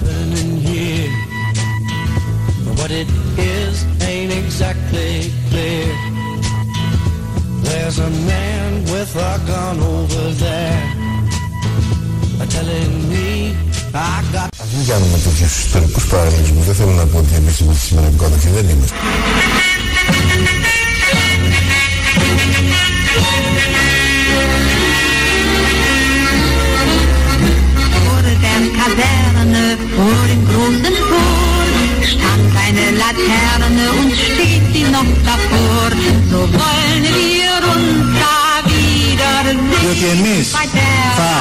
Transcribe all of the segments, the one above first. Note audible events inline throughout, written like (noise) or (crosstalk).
happening here? What it is ain't exactly clear. There's a man with a gun over there telling me I got... Ας μην κάνουμε τέτοιους ιστορικούς παραλληλισμούς. Δεν θέλω να πω ότι εμείς είμαστε σήμερα και δεν είμαστε. Vor dem großen Tor stand eine Laterne und steht sie noch davor. So wollen wir uns da διότι εμείς θα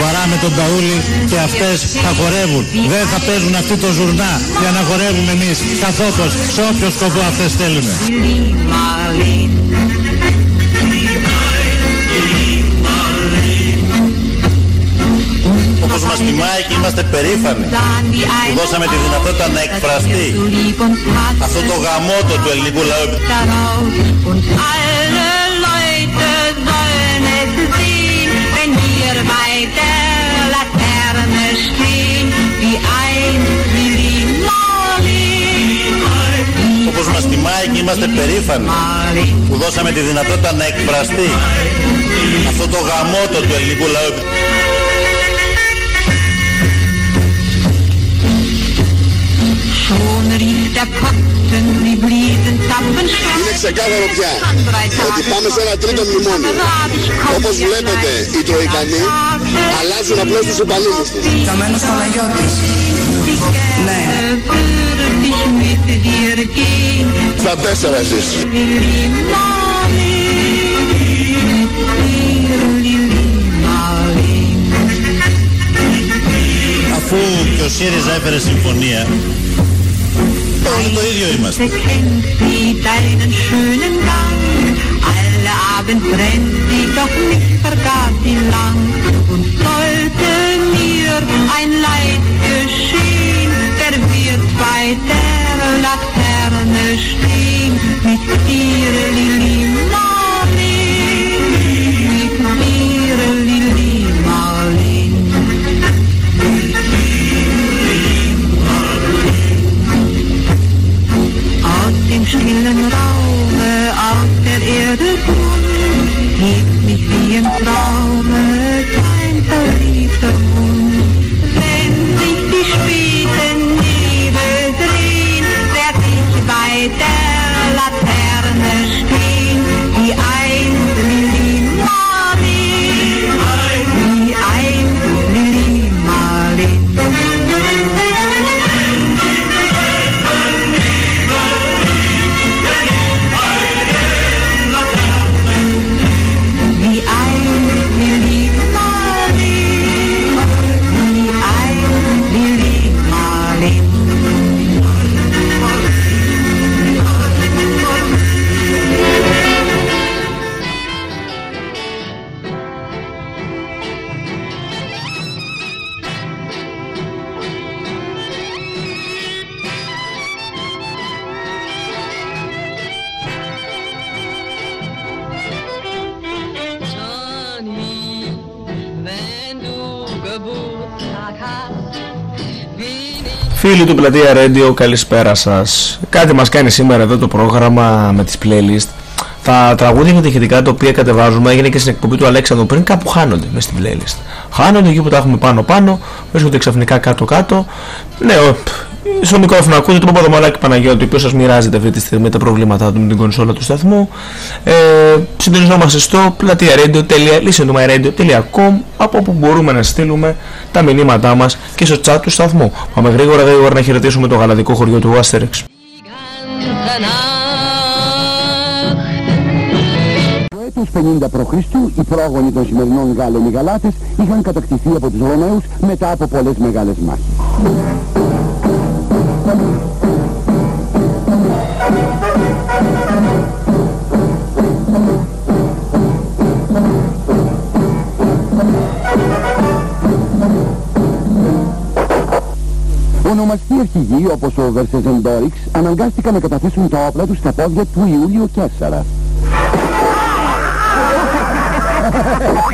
βαράμε τον ταούλι και αυτές θα χορεύουν. Δεν θα παίζουν αυτή το ζουρνά για να χορεύουμε εμείς καθότος σε όποιο σκοπό αυτές θέλουν. Όπως μας τιμάει και είμαστε περήφανοι που δώσαμε τη δυνατότητα να εκφραστεί αυτό το γαμότο του ελληνικού λαού. Όπως μας τιμάει και είμαστε περήφανοι που δώσαμε τη δυνατότητα να εκφραστεί αυτό το γαμότο του ελληνικού λαού. Ξεκάθαρο πια ότι πάμε σε ένα τρίτο μνημόνιο. Όπως βλέπετε οι Τροϊκανοί αλλάζουν απλώς τους υπαλλήλους τους. Καμένος Παναγιώτης. Ναι. Στα τέσσερα εσείς. Αφού και ο ΣΥΡΙΖΑ έφερε συμφωνία Leise sie deinen schönen Gang. Alle Abend brennt sie, doch nicht vergaß sie lang. Und sollte mir ein Leid geschehen, der wird bei der Laterne stehen. Mit ihrer Lili stillen Raume, aus der Erde hebt mich wie im Traume ich Φίλοι του Πλατεία Radio, καλησπέρα σας. Κάτι μας κάνει σήμερα εδώ το πρόγραμμα με τις playlist. Τα τραγούδια και τα ηχητικά τα οποία κατεβάζουμε έγινε και στην εκπομπή του Αλέξανδρου πριν κάπου χάνονται μέσα στην playlist. Χάνονται εκεί που τα έχουμε πάνω πάνω, βρίσκονται ξαφνικά κάτω κάτω. Ναι, ο, στο μικρόφωνο ακούτε τον Παπαδομαλάκη Παναγιώτη, ο οποίος σας μοιράζεται αυτή τη στιγμή τα προβλήματά του με την κονσόλα του σταθμού. Ε, συντονιζόμαστε στο πλατεία-radio.listentomyradio.com από όπου μπορούμε να στείλουμε τα μηνύματά μας και στο chat του σταθμού. Πάμε γρήγορα γρήγορα να χαιρετήσουμε το γαλαδικό χωριό του Asterix. ganze Nacht. Το έτος 50 π.Χ. οι πρόγονοι των σημερινών Γάλλων οι Γαλάτες είχαν κατακτηθεί από τους Ρωμαίους μετά από πολλές μεγάλες μάχες. Ονομαστοί αρχηγοί όπως ο Βερσεζεντόριξ αναγκάστηκαν να καταθέσουν τα όπλα τους στα πόδια του Ιούλιο Κέσσαρα. (laughs)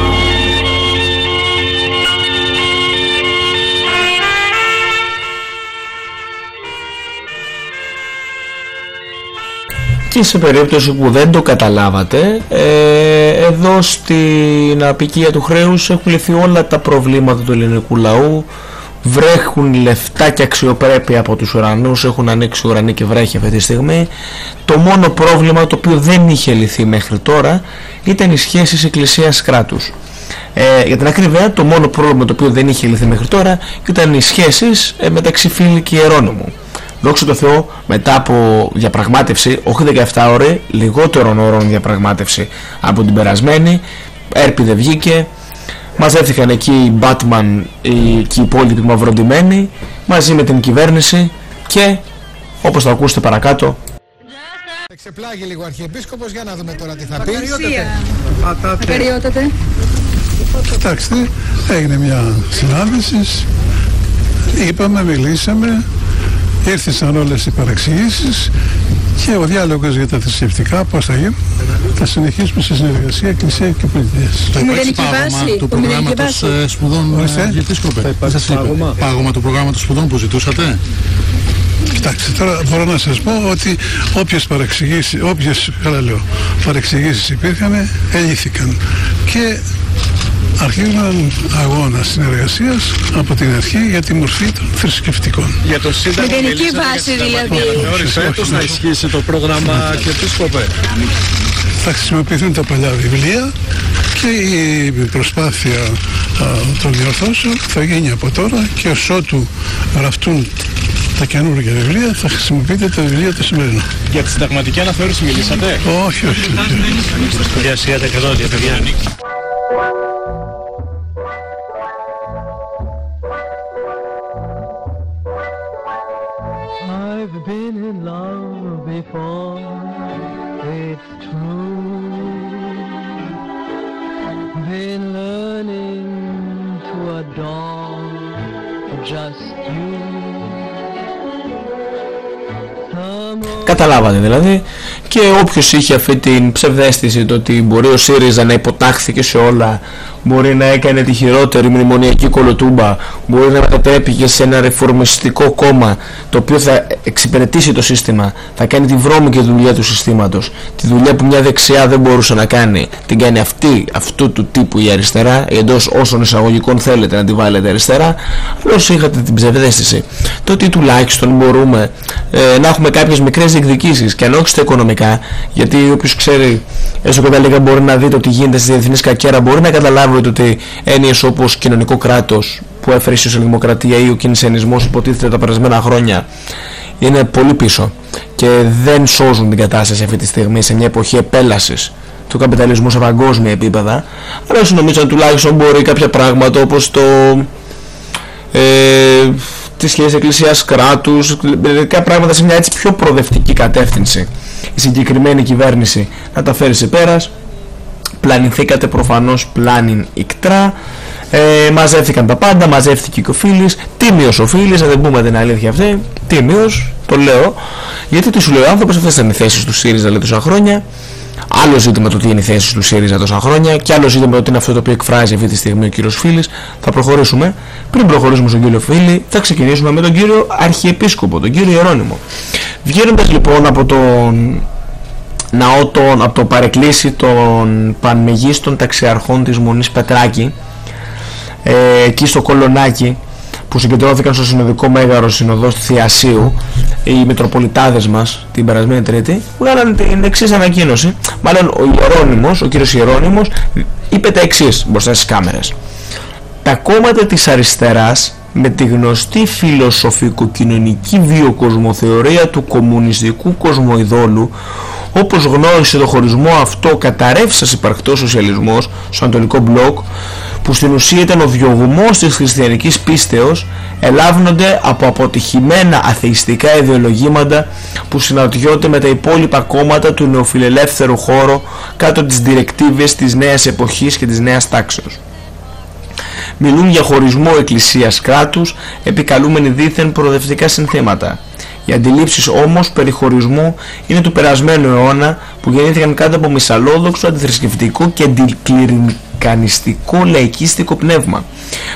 Και σε περίπτωση που δεν το καταλάβατε, ε, εδώ στην απικία του χρέους έχουν λυθεί όλα τα προβλήματα του ελληνικού λαού. Βρέχουν λεφτά και αξιοπρέπεια από τους ουρανούς, έχουν ανοίξει ουρανοί και βρέχει αυτή τη στιγμή. Το μόνο πρόβλημα το οποίο δεν είχε λυθεί μέχρι τώρα ήταν οι σχέσεις εκκλησίας κράτους. Ε, για την ακρίβεια, το μόνο πρόβλημα το οποίο δεν είχε λυθεί μέχρι τώρα ήταν οι σχέσεις ε, μεταξύ φίλη και ιερώνυμου δόξα τω Θεώ μετά από διαπραγμάτευση όχι 17 ώρες λιγότερων ώρων διαπραγμάτευση από την περασμένη έρπιδε βγήκε. Μαζεύτηκαν εκεί οι Batman και οι υπόλοιποι μαυροντημένοι μαζί με την κυβέρνηση και όπως θα ακούσετε παρακάτω Εξεπλάγει λίγο αρχιεπίσκοπος για να δούμε τώρα τι θα πει. Ακαριότατε Κοιτάξτε, έγινε μια συνάντηση, είπαμε, μιλήσαμε, ήρθαν όλες οι παραξηγήσεις και ο διάλογος για τα θρησκευτικά πώς θα γίνει θα συνεχίσουμε σε συνεργασία εκκλησία και πολιτείας. Θα υπάρξει πάγωμα του προγράμματος ε, σπουδών Διευθύσκοπε. Πάγωμα. πάγωμα του προγράμματος σπουδών που ζητούσατε; Κοιτάξτε, τώρα μπορώ να σας πω ότι όποιες παρεξηγήσεις, όποιες, καλά λέω, παρεξηγήσεις υπήρχαν, ελύθηκαν. Και αρχίζουμε έναν αγώνας συνεργασίας από την αρχή για τη μορφή των θρησκευτικών. Για το Σύνταγμα Με γενική βάση δηλαδή. Φέτος θα ισχύσει το πρόγραμμα και επίσκοπε. Θα χρησιμοποιηθούν τα παλιά βιβλία και η προσπάθεια α, των διορθώσεων θα γίνει από τώρα και ως ότου γραφτούν τα καινούργια βιβλία θα χρησιμοποιείτε τα βιβλία του σημερινού. Για τη συνταγματική αναθεώρηση μιλήσατε; Όχι, όχι. Για σιγά τα παιδιά. Καταλάβατε δηλαδή και όποιος είχε αυτή την ψευδέστηση το ότι μπορεί ο ΣΥΡΙΖΑ να υποτάχθηκε σε όλα μπορεί να έκανε τη χειρότερη μνημονιακή κολοτούμπα, μπορεί να μετατρέπει σε ένα ρεφορμιστικό κόμμα το οποίο θα εξυπηρετήσει το σύστημα, θα κάνει τη βρώμικη δουλειά του συστήματος, τη δουλειά που μια δεξιά δεν μπορούσε να κάνει, την κάνει αυτή, αυτού του τύπου η αριστερά, εντός όσων εισαγωγικών θέλετε να τη βάλετε αριστερά, αλλά όσοι είχατε την ψευδέστηση, το ότι τουλάχιστον μπορούμε ε, να έχουμε κάποιες μικρές διεκδικήσεις και αν όχι στα οικονομικά, γιατί όποιος ξέρει έστω και τα λίγα μπορεί να δει το τι γίνεται στη διεθνή κακέρα, μπορεί να καταλάβει ότι έννοιες όπως κοινωνικό κράτος που έφερε η σοσιαλδημοκρατία ή ο κινησιανισμός υποτίθεται τα περασμένα χρόνια είναι πολύ πίσω και δεν σώζουν την κατάσταση αυτή τη στιγμή σε μια εποχή επέλασης του καπιταλισμού σε παγκόσμια επίπεδα. Αλλά όσο νομίζω τουλάχιστον μπορεί κάποια πράγματα όπως το ε, τη σχέση εκκλησίας κράτους κάποια πράγματα σε μια έτσι πιο προοδευτική κατεύθυνση η συγκεκριμένη κυβέρνηση να τα φέρει σε πέρας. Πλανηθήκατε προφανώς πλάνιν ικτρά. Ε, μαζεύτηκαν τα πάντα, μαζεύτηκε και ο Φίλης. Τίμιος ο Φίλης, να δεν πούμε την αλήθεια αυτή. Τίμιος, το λέω. Γιατί τι σου λέει ο άνθρωπος, αυτές ήταν οι θέσεις του ΣΥΡΙΖΑ λέει τόσα χρόνια άλλο ζήτημα το τι είναι οι θέσεις του ΣΥΡΙΖΑ τόσα χρόνια και άλλο ζήτημα το τι είναι αυτό το οποίο εκφράζει αυτή τη στιγμή ο κύριος Φίλης. Θα προχωρήσουμε. Πριν προχωρήσουμε στον κύριο Φίλη θα ξεκινήσουμε με τον κύριο Αρχιεπίσκοπο τον κύριο Ιερώνυμο. Βγαίνοντας λοιπόν από τον ναό των, από το παρεκκλήσι των πανμεγίστων ταξιαρχών της Μονής Πετράκη ε, εκεί στο Κολονάκι που συγκεντρώθηκαν στο συνοδικό μέγαρο συνοδός του Θειασίου οι Μητροπολιτάδες μας την περασμένη Τρίτη βγάλαν την εξής ανακοίνωση. Μάλλον ο Ιερώνυμος, ο κύριος Ιερώνυμος είπε τα εξής μπροστά στις κάμερες. Τα κόμματα της αριστεράς με τη γνωστή φιλοσοφικο-κοινωνική βιοκοσμοθεωρία του κομμουνιστικού κοσμοειδόλου όπως γνώρισε το χωρισμό αυτό καταρρεύσας υπαρκτός σοσιαλισμός στο Ανατολικό Μπλοκ που στην ουσία ήταν ο διωγμός της χριστιανικής πίστεως ελάβνονται από αποτυχημένα αθεϊστικά ιδεολογήματα που συναντιόνται με τα υπόλοιπα κόμματα του νεοφιλελεύθερου χώρου κάτω τις διρεκτίβες της νέας εποχής και της νέας τάξεως. Μιλούν για χωρισμό εκκλησίας κράτους επικαλούμενοι δήθεν προοδευτικά συνθήματα. Οι αντιλήψεις όμως περί χωρισμού είναι του περασμένου αιώνα που γεννήθηκαν κάτω από μισαλόδοξο, αντιθρησκευτικό και αντικληρικανιστικό λαϊκίστικο πνεύμα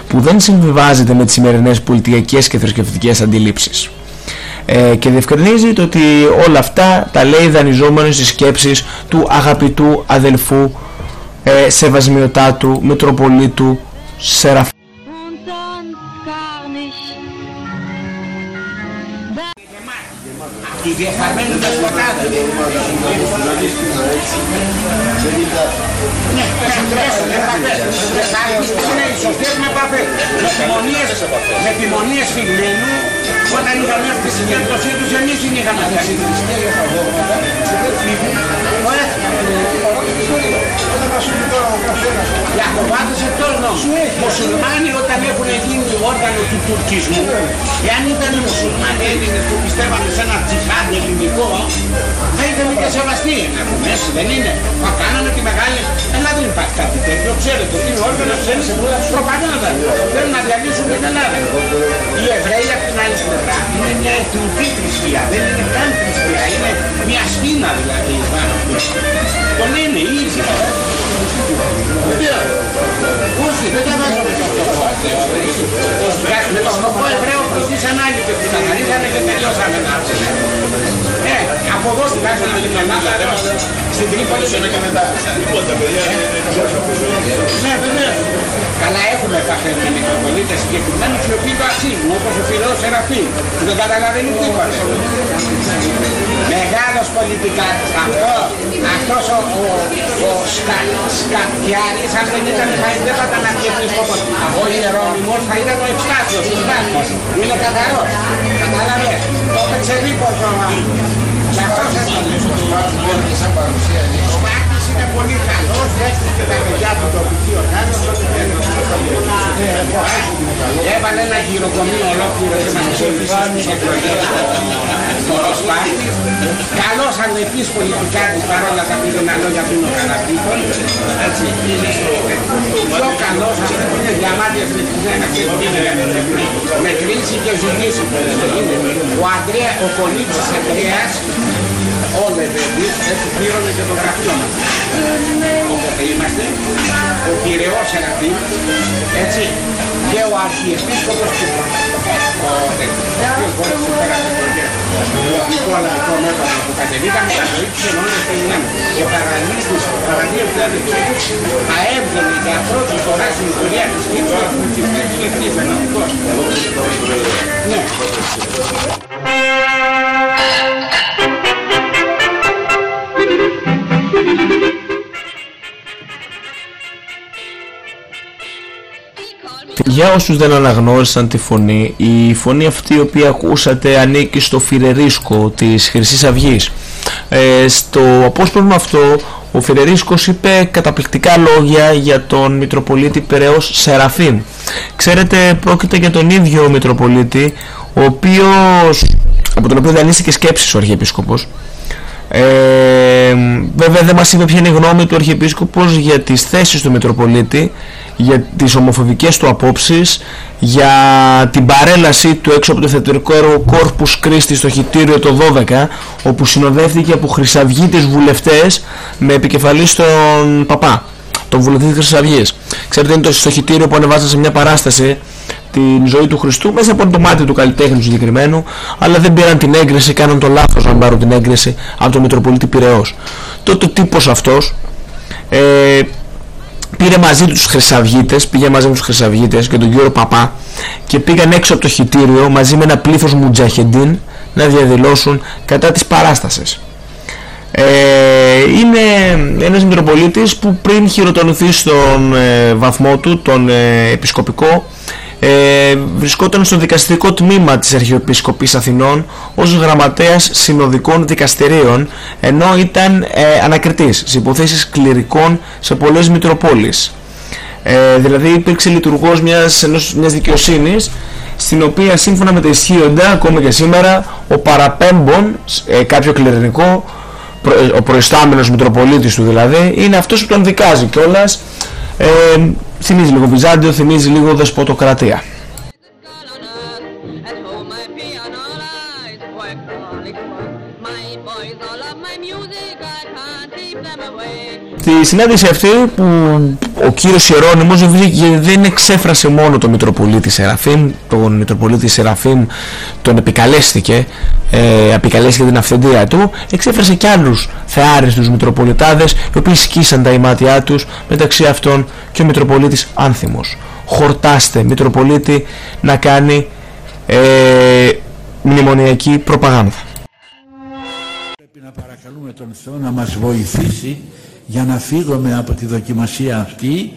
που δεν συμβιβάζεται με τις σημερινές πολιτικές και θρησκευτικές αντιλήψεις. Ε, και διευκρινίζει το ότι όλα αυτά τα λέει δανειζόμενος στις σκέψεις του αγαπητού αδελφού ε, Σεβασμιωτάτου Μητροπολίτου Σεραφ τους διεφθαρμένους δεσποτάδες. Ναι, δεν θα πέσουν. Θα είναι οι σωστές με επαφές. Με επιμονίες φυγμένου, όταν είχαμε αυτή τη συγκέντρωσή τους, εμείς την είχαμε αυτή. Για κοβάτες εκτός νόμου. Μουσουλμάνοι όταν έχουν γίνει όργανο του τουρκισμού, εάν ήταν οι μουσουλμάνοι Έλληνες που πιστεύανε σε ένα τζιχάντ ελληνικό, θα ήταν και σεβαστοί να πούμε έτσι δεν είναι. Μα κάναμε τη μεγάλη, αλλά δεν υπάρχει κάτι τέτοιο, ξέρετε, ότι είναι όργανο, ξέρετε, προπαγάνδα. Θέλουν να διαλύσουν την Ελλάδα. Οι Εβραίοι από την άλλη πλευρά είναι μια εθνική θρησκεία, δεν είναι καν θρησκεία, είναι μια σπίνα δηλαδή. Το λένε οι ίδιοι. Όχι, δεν τα βάζω με το Με το φτωχό Εβραίο προσθήσαν άλλοι και τους καθαρίζανε και τελειώσαμε τα Ε, από εδώ τουλάχιστον με την Ελλάδα, στην Τρίπολη και μετά. Ναι, βεβαίως. Καλά έχουμε επαφές με μικροπολίτες συγκεκριμένους οι οποίοι το αξίζουν, όπως ο φιλός Σεραφείμ, που δεν καταλαβαίνει τίποτα. Μεγάλος πολιτικάτης. Αυτό, αυτός ο, ο, ο Σκα, Σκατιάρης, αν δεν ήταν θα δεν θα ήταν αρχιεπίσκοπος. Ο Ιερώνυμος θα ήταν ο Ευστάθιος, ο Στάθιος. Είναι καθαρός. Καταλαβες. Το έπαιξε δίπος ο Και αυτός είναι πολύ καλός, δέχτηκε τα παιδιά του τοπική οργάνωση, Έβαλε ένα γυροκομείο ολόκληρο και μας ψήφισε στις εκλογές. Μωρός Σπάρτης. Καλός ανεπής πολιτικάτης παρόλα τα πήγαινα λόγια του είναι ο Καλαπτήτων. Έτσι. Πιο καλός αυτό που είναι διαμάτια φρετισμένα και με κρίση και ζυγίση. Ο Αντρέα, ο Κολίτσης Αντρέας, όλα δηλαδή, έτσι πλήρωνε και το γραφείο μας. Όποτε είμαστε, ο Κυραιός Σεραφείμ, έτσι, και ο Αρχιεπίσκοπος του ο οποίος μπόρεσε πέρα από το λογικό αλλαγικό μέτωπο που κατεβήκαμε, τα ζωή τους εννοούν στο δυνάμει. Και παραλύστης, παρά 2006, θα έβγαινε για πρώτη φορά στην ιστορία της Κύπρου που ψηφίσει και χτίσει ενωτικός. Ναι. Για όσους δεν αναγνώρισαν τη φωνή, η φωνή αυτή η οποία ακούσατε ανήκει στο Φιρερίσκο της Χρυσής Αυγής. Ε, στο απόσπασμα αυτό ο Φιρερίσκος είπε καταπληκτικά λόγια για τον Μητροπολίτη Περαιός Σεραφείμ. Ξέρετε πρόκειται για τον ίδιο Μητροπολίτη ο οποίος, από τον οποίο δανείστηκε σκέψεις ο Αρχιεπίσκοπος ε, βέβαια δεν μας είπε ποια είναι η γνώμη του Αρχιεπίσκοπος για τις θέσεις του Μητροπολίτη για τις ομοφοβικές του απόψεις για την παρέλασή του έξω από το θεατρικό έργο Κόρπους Κρίστη στο χιτήριο το 12 όπου συνοδεύτηκε από χρυσαυγίτες βουλευτές με επικεφαλής στον παπά τον βουλευτή της Χρυσαυγής. Ξέρετε είναι το στοχητήριο που ανεβάζα σε μια παράσταση την ζωή του Χριστού μέσα από το μάτι του καλλιτέχνη του συγκεκριμένου αλλά δεν πήραν την έγκριση, κάναν το λάθος να πάρουν την έγκριση από τον Μητροπολίτη Πειραιός. Τότε ο τύπος αυτός ε, πήρε μαζί τους τους Χρυσαυγίτες, πήγε μαζί με τους Χρυσαυγίτες και τον κύριο Παπά και πήγαν έξω από το χιτήριο μαζί με ένα πλήθος μουτζαχεντίν να διαδηλώσουν κατά της παράστασης. Ε, είναι ένας Μητροπολίτης που πριν χειροτονηθεί στον ε, βαθμό του, τον ε, επισκοπικό, ε, βρισκόταν στο δικαστικό τμήμα της Αρχιεπισκοπής Αθηνών ως γραμματέας συνοδικών δικαστηρίων ενώ ήταν ε, ανακριτής σε υποθέσεις κληρικών σε πολλές μητροπόλεις. Ε, δηλαδή υπήρξε λειτουργός μιας, ενός, μιας δικαιοσύνης στην οποία σύμφωνα με τα ισχύοντα ακόμα και σήμερα ο παραπέμπων ε, κάποιο κληρικό ο προϊστάμενος Μητροπολίτης του δηλαδή είναι αυτός που τον δικάζει κιόλας ε, θυμίζει λίγο Βυζάντιο, θυμίζει λίγο δεσποτοκρατία. Στη συνάντηση αυτή που ο κύριος Ιερώνυμος δεν εξέφρασε μόνο τον Μητροπολίτη Σεραφείμ, τον Μητροπολίτη Σεραφείμ τον επικαλέστηκε, ε, επικαλέστηκε την αυθεντία του, εξέφρασε και άλλους θεάριστους Μητροπολιτάδες οι οποίοι σκίσαν τα ημάτια τους, μεταξύ αυτών και ο Μητροπολίτης Άνθιμος. Χορτάστε Μητροπολίτη να κάνει ε, μνημονιακή προπαγάνδα. Πρέπει να παρακαλούμε τον Θεό να μας βοηθήσει για να φύγουμε από τη δοκιμασία αυτή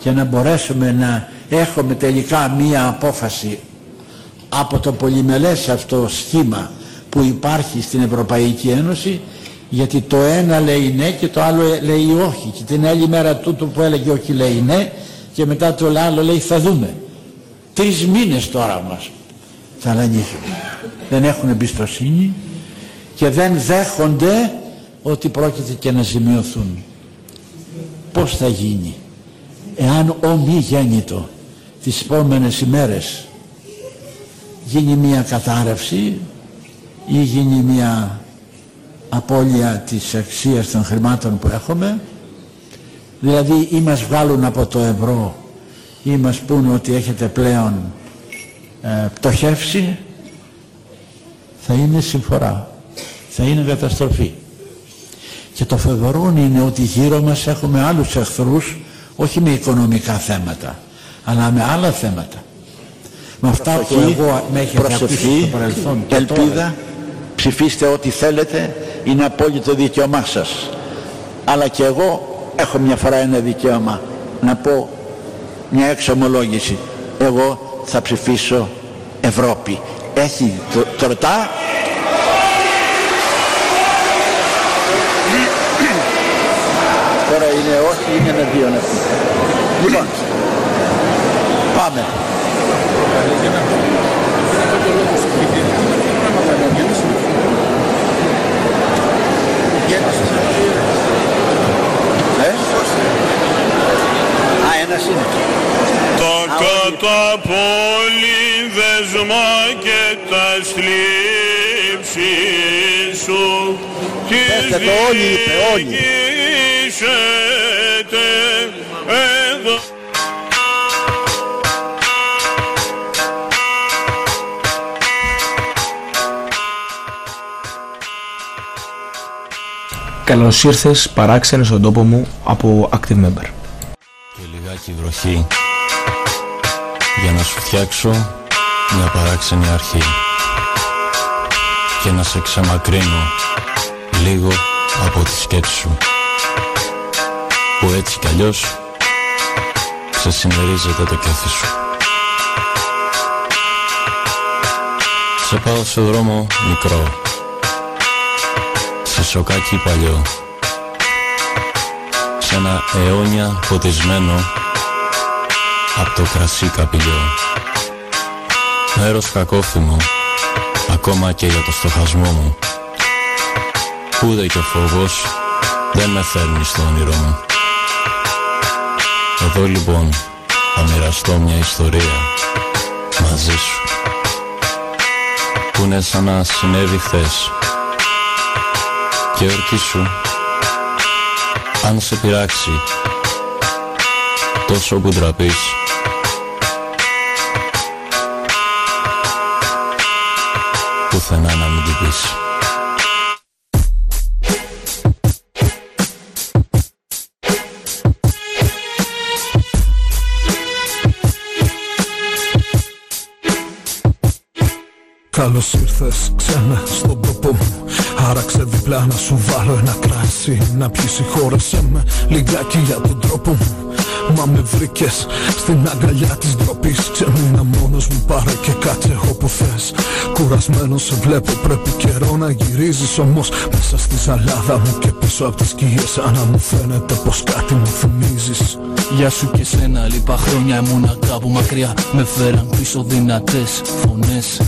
και να μπορέσουμε να έχουμε τελικά μία απόφαση από το πολυμελές αυτό σχήμα που υπάρχει στην Ευρωπαϊκή Ένωση γιατί το ένα λέει ναι και το άλλο λέει όχι. Και την άλλη μέρα τούτο που έλεγε όχι λέει ναι και μετά το άλλο λέει θα δούμε. Τρεις μήνες τώρα μας. Ταλανίζουν δεν έχουν εμπιστοσύνη και δεν δέχονται ότι πρόκειται και να ζημιωθούν. Πώς θα γίνει εάν ο μη γέννητο τις επόμενες ημέρες γίνει μια κατάρρευση ή γίνει μια απώλεια της αξίας των χρημάτων που έχουμε δηλαδή ή μας βγάλουν από το ευρώ ή μας πούνε ότι έχετε πλέον ε, πτωχεύσει θα είναι συμφορά θα είναι καταστροφή και το φοβερό είναι ότι γύρω μας έχουμε άλλους εχθρούς όχι με οικονομικά θέματα αλλά με άλλα θέματα. Με αυτά που εγώ με έχει προσευχή, στο παρελθόν ελπίδα. ψηφίστε ό,τι θέλετε είναι απόλυτο δικαίωμά σας. Αλλά και εγώ έχω μια φορά ένα δικαίωμα να πω μια εξομολόγηση. Εγώ θα ψηφίσω Ευρώπη. Έχει τροτά Τώρα είναι όχι, είναι με δύο νεφή. Λοιπόν, πάμε. Ε; Α, ένας είναι. Τα καταπόλη δεσμά και τα σλήψη σου Πέστε το όλοι, είπε όλοι. Εδώ Καλώς ήρθες παράξενες στον τόπο μου από Active Member. Και λιγάκι βροχή για να σου φτιάξω μια παράξενη αρχή και να σε ξεμακρύνω λίγο από τη σκέψη σου που έτσι κι αλλιώς ξεσημερίζεται το κέφι σου. Σε πάω σε δρόμο μικρό Σε σοκάκι παλιό Σε ένα αιώνια ποτισμένο Απ' το κρασί καπηλιό. Μέρος κακόφημο Ακόμα και για το στοχασμό μου. Ούτε και ο φόβος δεν με φέρνει στο όνειρό μου Εδώ λοιπόν θα μοιραστώ μια ιστορία μαζί σου Που είναι σαν να συνέβη χθες Και ορκίσου αν σε πειράξει τόσο που τραπείς πουθενά να μην την πεις. Καλώς ήρθες ξανά στον τόπο μου; Άραξε διπλά να σου βάλω ένα κράσι Να πιεις συγχώρεσέ με λιγάκι για τον τρόπο μου. Μα με βρήκες στην αγκαλιά της ντροπής Ξεμείνα μόνος μου πάρε και κάτσε όπου θες. Κουρασμένος σε βλέπω πρέπει καιρό να γυρίζεις Όμως μέσα στη ζαλάδα μου και πίσω από τις σκιές Σαν να μου φαίνεται πως κάτι μου θυμίζεις. Γεια σου και σένα Λίπα χρόνια ήμουνα κάπου μακριά Με φέραν πίσω δυνατές φωνές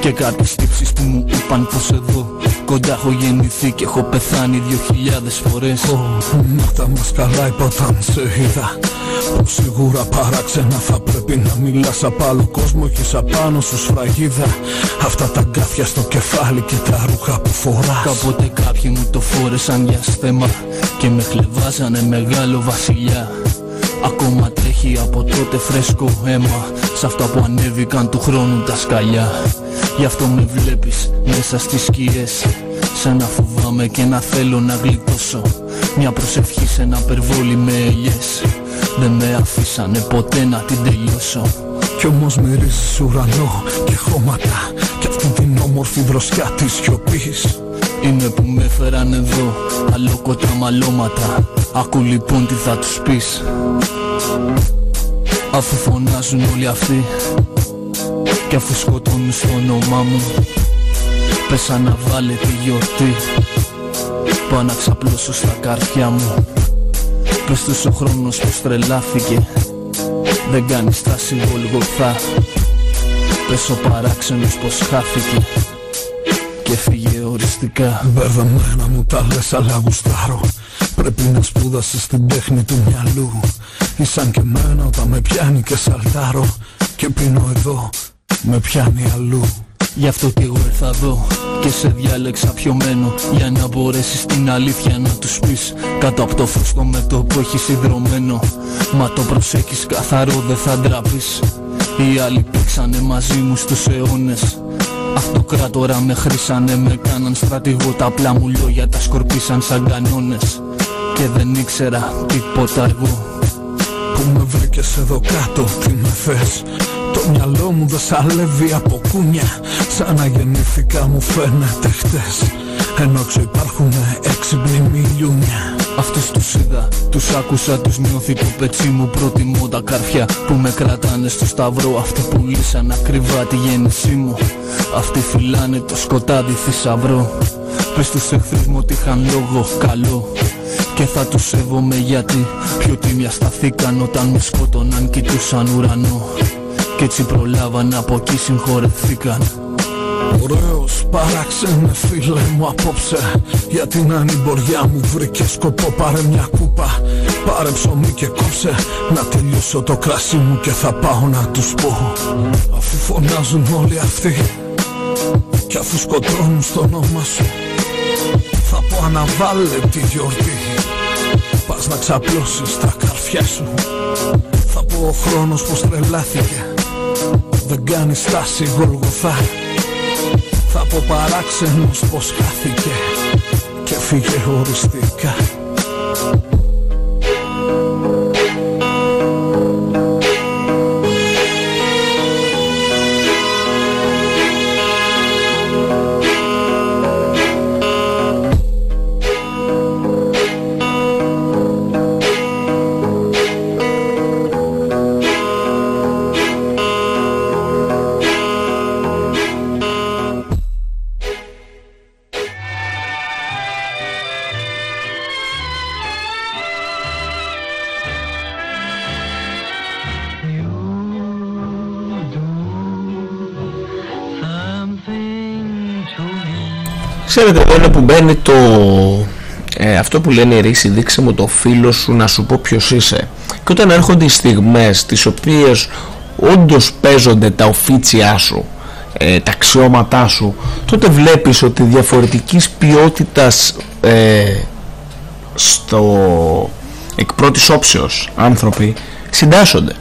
και κάποιες τύψεις που μου είπαν πως εδώ Κοντά έχω γεννηθεί και έχω πεθάνει δυο χιλιάδες φορές. Μα τα μας καλά είπα όταν σε είδα Πως σίγουρα παράξενα. Θα πρέπει να μιλάς απ' άλλο κόσμο και σαν πάνω σου σφραγίδα. Αυτά τα γκάφια στο κεφάλι και τα ρούχα που φοράς. Κάποτε κάποιοι μου το φόρεσαν για στέμα Και με χλεβάζανε μεγάλο βασιλιά. Ακόμα τρέχει από τότε φρέσκο αίμα Σ' αυτά που ανέβηκαν του χρόνου τα σκαλιά Γι' αυτό με βλέπεις μέσα στις σκιές. Σαν να φοβάμαι και να θέλω να γλιτώσω. Μια προσευχή σε ένα περβόλι με ελιές. Δεν με αφήσανε ποτέ να την τελειώσω. Κι όμως μυρίζεις ουρανό και χώματα. Κι αυτήν την όμορφη δροσιά της σιωπής. Είναι που με έφεραν εδώ Αλόκοτα μαλώματα. Άκου λοιπόν τι θα τους πεις. Αφού φωνάζουν όλοι αυτοί Κι αφού σκοτώνουν στο όνομά μου Πέσα να βάλε τη γιορτή. Πάω να ξαπλώσω στα καρδιά μου. Πες τους ο χρόνος πως τρελάθηκε Δεν κάνει στάση γολγοθά Πες ο παράξενος πως χάθηκε. Και φύγε οριστικά. Μπερδεμένα μου τα λες αλλά γουστάρω. Πρέπει να σπούδασες την τέχνη του μυαλού. Ή σαν και εμένα όταν με πιάνει και σαλτάρω. Και πίνω εδώ, με πιάνει αλλού. Γι' αυτό κι εγώ ήρθα εδώ και σε διάλεξα πιωμένο Για να μπορέσεις την αλήθεια να τους πεις. Κάτω από το φως το μέτωπο που έχεις ιδρωμένο. Μα το προσέχεις καθαρό δεν θα ντραπείς. Οι άλλοι παίξανε μαζί μου στους αιώνες. Αυτοκράτορα με χρήσανε, με κάναν στρατηγό. Τα απλά μου λόγια τα σκορπίσαν σαν κανόνες. Και δεν ήξερα τίποτα εγώ Που με βρήκες εδώ κάτω, τι με θες Το μυαλό μου δεν σαλεύει από κούνια Σαν να γεννήθηκα μου φαίνεται χτες. Ενώ έξω υπάρχουν έξυπνοι μιλιούνια Αυτούς τους είδα, τους άκουσα, τους νιώθει το πετσί μου Προτιμώ τα καρφιά που με κρατάνε στο σταυρό. Αυτοί που λύσαν ακριβά τη γέννησή μου Αυτοί φυλάνε το σκοτάδι θησαυρό. Πες τους εχθρούς μου ότι είχαν λόγο καλό και θα τους σέβομαι γιατί. Πιο τίμια σταθήκαν όταν με σκότωναν κοιτούσαν ουρανό Κι έτσι προλάβαν από εκεί συγχωρεθήκαν. Ωραίος παράξενε φίλε μου απόψε. Για την ανημποριά μου βρήκε σκοπό Πάρε μια κούπα, πάρε ψωμί και κόψε. Να τελειώσω το κρασί μου και θα πάω να τους πω. Αφού φωνάζουν όλοι αυτοί Κι αφού σκοτώνουν στο όνομα σου Θα πω αναβάλε τη γιορτή. Πας να ξαπλώσεις τα καρφιά σου. Θα πω ο χρόνος πως τρελάθηκε Δεν κάνει στάση γολγοθά θα πω παράξενος πως χάθηκε και φύγε οριστικά που μπαίνει το ε, αυτό που λένε οι ρίση δείξε μου το φίλο σου να σου πω ποιος είσαι. Και όταν έρχονται οι στιγμές τις οποίες όντως παίζονται τα οφίτσια σου ε, τα αξιώματά σου τότε βλέπεις ότι διαφορετικής ποιότητας ε, στο εκ πρώτης όψεως άνθρωποι συντάσσονται.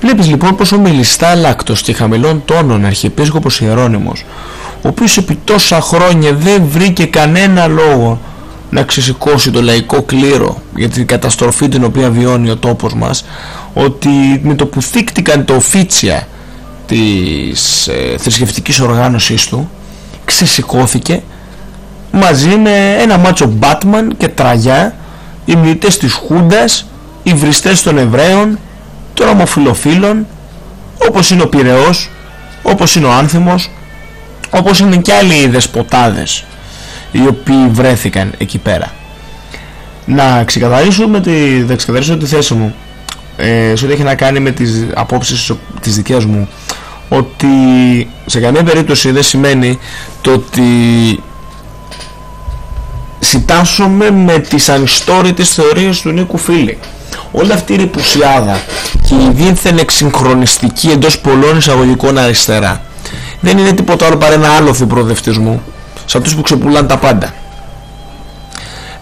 Βλέπεις λοιπόν πως ο Μιλιστά Λάκτος και χαμηλών τόνων αρχιεπίσκοπος Ιερώνυμος ο οποίος επί τόσα χρόνια δεν βρήκε κανένα λόγο να ξεσηκώσει το λαϊκό κλήρο για την καταστροφή την οποία βιώνει ο τόπος μας ότι με το που θύκτηκαν το οφίτσια της ε, θρησκευτικής οργάνωσής του ξεσηκώθηκε μαζί με ένα μάτσο Batman και τραγιά οι μιλητές της Χούντας υβριστές των Εβραίων, των ομοφιλοφίλων, όπως είναι ο Πυραιός, όπως είναι ο Άνθιμος, όπως είναι και άλλοι δεσποτάδες οι οποίοι βρέθηκαν εκεί πέρα. Να ξεκαθαρίσω, τη, να ξεκαθαρίσω τη θέση μου ε, σε ό,τι έχει να κάνει με τις απόψεις της δικές μου ότι σε καμία περίπτωση δεν σημαίνει το ότι συντάσσομαι με τις ανιστόρητες θεωρίες του Νίκου Φίλη. Όλη αυτή η ρηπουσιάδα και η δίθεν εξυγχρονιστική εντός πολλών εισαγωγικών αριστερά δεν είναι τίποτα άλλο παρά ένα άλλο προοδευτισμού σε αυτούς που ξεπουλάνε τα πάντα.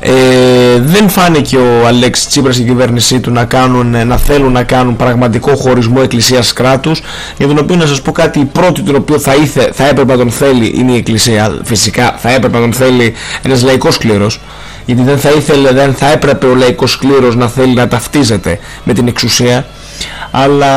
Ε, δεν φάνηκε ο Αλέξης Τσίπρας και η κυβέρνησή του να, κάνουν, να θέλουν να κάνουν πραγματικό χωρισμό εκκλησίας κράτους για τον οποίο να σας πω κάτι η πρώτη την οποίο θα, ήθε, θα έπρεπε να τον θέλει είναι η εκκλησία φυσικά θα έπρεπε να τον θέλει ένας λαϊκός κλήρος γιατί δεν θα ήθελε, δεν θα έπρεπε ο λαϊκός κλήρος να θέλει να ταυτίζεται με την εξουσία αλλά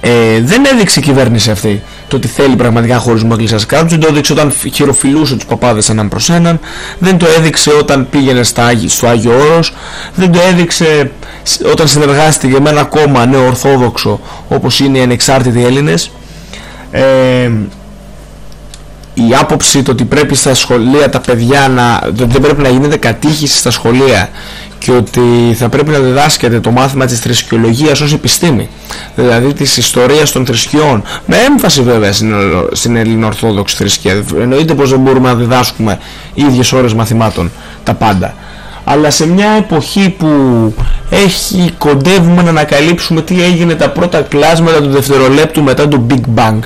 ε, δεν έδειξε η κυβέρνηση αυτή το ότι θέλει πραγματικά χωρισμό εκκλησίας κράτους δεν το έδειξε όταν χειροφιλούσε τους παπάδες έναν προς έναν. Δεν το έδειξε όταν πήγαινε στα, στο Άγιο Όρος. Δεν το έδειξε όταν συνεργάστηκε με ένα κόμμα νέο ορθόδοξο όπως είναι οι ανεξάρτητοι Έλληνες. Ε, η άποψη το ότι πρέπει στα σχολεία τα παιδιά να δεν πρέπει να γίνεται κατήχηση στα σχολεία και ότι θα πρέπει να διδάσκεται το μάθημα της θρησκειολογίας ως επιστήμη δηλαδή της ιστορίας των θρησκειών με έμφαση βέβαια στην ελληνοορθόδοξη θρησκεία. Εννοείται πως δεν μπορούμε να διδάσκουμε ίδιες ώρες μαθημάτων τα πάντα. Αλλά σε μια εποχή που έχει κοντεύουμε να ανακαλύψουμε τι έγινε τα πρώτα κλάσματα του δευτερολέπτου μετά το Big Bang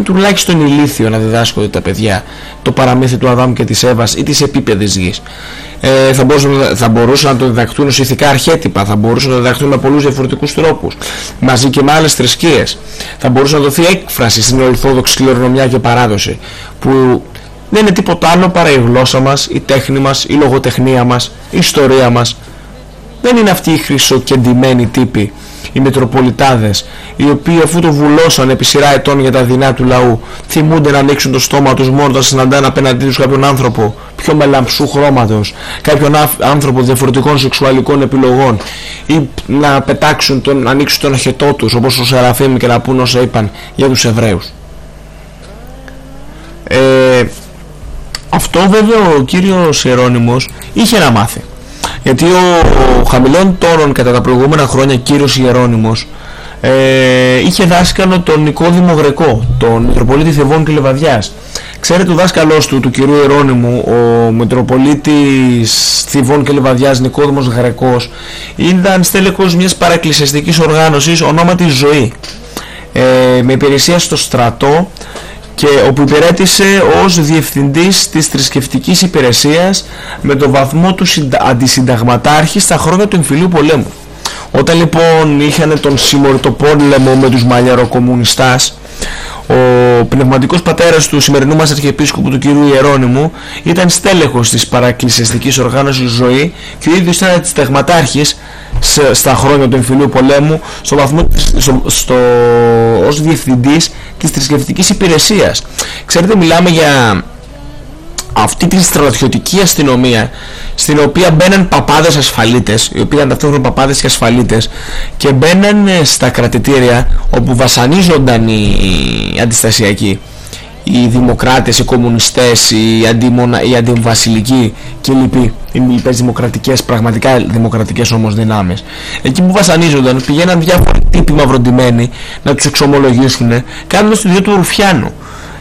είναι τουλάχιστον ηλίθιο να διδάσκονται τα παιδιά το παραμύθι του Αδάμ και της Εύας ή της επίπεδης γης ε, θα, μπορούσαν, θα μπορούσαν να το διδαχτούν ως ηθικά αρχέτυπα, θα μπορούσαν να το διδαχτούν με πολλούς διαφορετικούς τρόπους, μαζί και με άλλες θρησκείες. Θα μπορούσε να δοθεί έκφραση στην ορθόδοξη κληρονομιά και παράδοση, που δεν είναι τίποτα άλλο παρά η γλώσσα μας, η τέχνη μας, η λογοτεχνία μας, η ιστορία μας. Δεν είναι αυτοί οι χρυσοκεντημένοι τύποι οι Μητροπολιτάδες οι οποίοι αφού το βουλώσαν επί σειρά ετών για τα δεινά του λαού θυμούνται να ανοίξουν το στόμα τους μόνο όταν συναντάνε απέναντί τους κάποιον άνθρωπο πιο μελαμψού χρώματος κάποιον άνθρωπο διαφορετικών σεξουαλικών επιλογών ή να πετάξουν τον, να ανοίξουν τον αχετό τους όπως ο Σεραφείμ και να πούν όσα είπαν για τους Εβραίους. Ε, αυτό βέβαια ο κύριος Ιερώνυμος είχε να μάθει γιατί ο, ο χαμηλών τόνων κατά τα προηγούμενα χρόνια κύριος Ιερώνυμος ε, είχε δάσκαλο τον Νικόδημο Γρεκό, τον Μητροπολίτη Θεβών και Λεβαδιάς. Ξέρετε ο δάσκαλός του, του κυρίου Ιερώνυμου, ο Μητροπολίτης Θηβών και Λεβαδιάς Νικόδημος Γρεκός, ήταν στέλεχος μιας παρακλησιαστικής οργάνωσης ονόματι Ζωή. Ε, με υπηρεσία στο στρατό και όπου υπηρέτησε ως διευθυντής της θρησκευτικής υπηρεσίας με το βαθμό του αντισυνταγματάρχης στα χρόνια του εμφυλίου πολέμου. Όταν λοιπόν είχαν τον συμμορυτό πόλεμο με τους μαλλιαροκομμουνιστάς ο πνευματικός πατέρας του σημερινού μας αρχιεπίσκοπου του κυρίου Ιερώνυμου ήταν στέλεχος της παρακλησιαστικής οργάνωσης Ζωή και ο ίδιος ήταν ταγματάρχης στα χρόνια του εμφυλίου πολέμου στο βαθμό, στο, στο, ως διευθυντής της θρησκευτικής υπηρεσίας. Ξέρετε μιλάμε για αυτή την στρατιωτική αστυνομία στην οποία μπαίναν παπάδες ασφαλίτες οι οποίοι ήταν ταυτόχρονα παπάδες και ασφαλίτες και μπαίναν στα κρατητήρια όπου βασανίζονταν οι αντιστασιακοί οι δημοκράτες, οι κομμουνιστές, οι, αντιμονα, οι αντιβασιλικοί και λοιποί, οι λοιπές δημοκρατικές, πραγματικά δημοκρατικές όμως δυνάμεις. Εκεί που βασανίζονταν πηγαίναν διάφοροι τύποι μαυροντημένοι να τους εξομολογήσουν κάνοντας το ίδιο του Ρουφιάνου.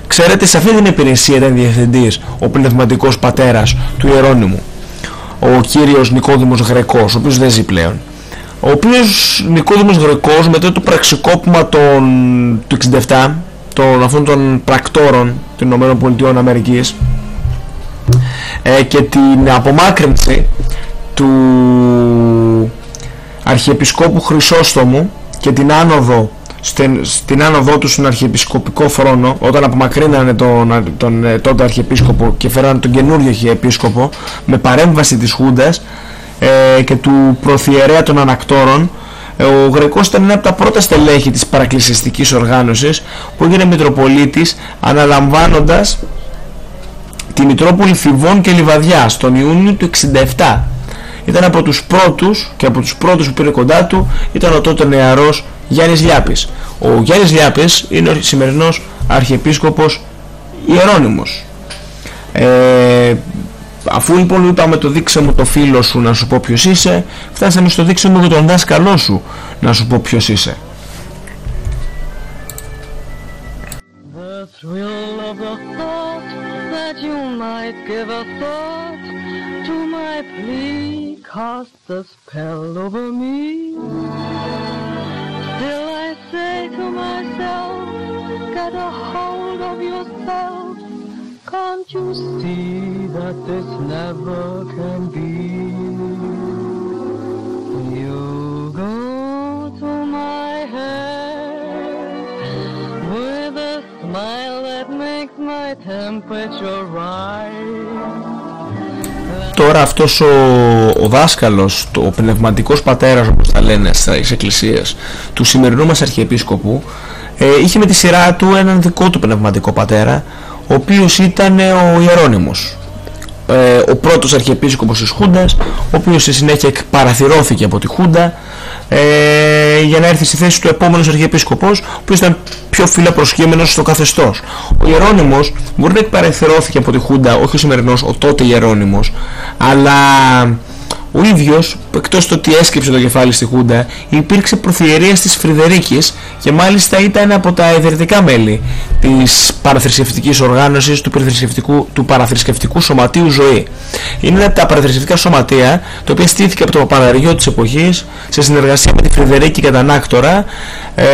Ξέρετε, σε αυτή την υπηρεσία ήταν διευθυντής ο πνευματικός πατέρας του Ιερώνυμου, ο κύριος Νικόδημος Γρεκός, ο οποίος δεν ζει πλέον. Ο οποίος Νικόδημος Γρεκός μετά το πραξικόπημα των, του 67 των, αυτών των πρακτόρων των ΗΠΑ Αμερικής ε, και την απομάκρυνση του Αρχιεπισκόπου Χρυσόστομου και την άνοδο στην, στην άνοδό του στον Αρχιεπισκοπικό Φρόνο όταν απομακρύνανε τον, τον, ε, τότε Αρχιεπίσκοπο και φέρανε τον καινούριο Αρχιεπίσκοπο με παρέμβαση της Χούντας ε, και του Προθιερέα των Ανακτόρων ε, ο Γρεκός ήταν ένα από τα πρώτα στελέχη της παρακλησιστικής οργάνωσης που έγινε Μητροπολίτης αναλαμβάνοντας τη Μητρόπολη Θηβών και Λιβαδιάς τον Ιούνιο του 67 ήταν από τους πρώτους και από τους πρώτους που πήρε κοντά του ήταν ο τότε νεαρός Γιάννης Λιάπης. Ο Γιάννης Λιάπης είναι ο σημερινός Αρχιεπίσκοπος Ιερώνυμος. Ε, αφού λοιπόν είπαμε το δείξε μου το φίλο σου να σου πω ποιος είσαι, φτάσαμε στο δείξε μου και τον δάσκαλό σου να σου πω ποιος είσαι. The to myself, get a hold of yourself. Can't you see that this never can be? You go to my head with a smile that makes my temperature rise. Τώρα αυτός ο, ο δάσκαλος, το, ο πνευματικός πατέρας όπως τα λένε στις εκκλησίες του σημερινού μας Αρχιεπίσκοπου ε, είχε με τη σειρά του έναν δικό του πνευματικό πατέρα ο οποίος ήταν ε, ο Ιερώνυμος ε, ο πρώτος Αρχιεπίσκοπος της Χούντας ο οποίος στη συνέχεια παραθυρώθηκε από τη Χούντα ε, για να έρθει στη θέση του επόμενος Αρχιεπίσκοπος ο οποίος ήταν πιο φιλοπροσχήμενος στο καθεστώς. Ο Ιερώνυμος μπορεί να εκπαραθυρώθηκε από τη Χούντα όχι ο σημερινός, ο τότε Ιερώνυμος αλλά ο ίδιος, εκτός το ότι έσκυψε το κεφάλι στη Χούντα, υπήρξε προθυερίας της Φρυδερίκης και μάλιστα ήταν από τα ιδρυτικά μέλη της παραθρησκευτικής οργάνωσης του, παραθρησκευτικού, του παραθρησκευτικού σωματείου Ζωή. Είναι ένα από τα παραθρησκευτικά σωματεία, το οποίο στήθηκε από το Παπαδαριό της εποχής σε συνεργασία με τη Φρυδερίκη Κατανάκτορα, ε,